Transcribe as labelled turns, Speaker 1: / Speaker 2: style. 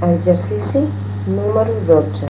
Speaker 1: exercici número dotze.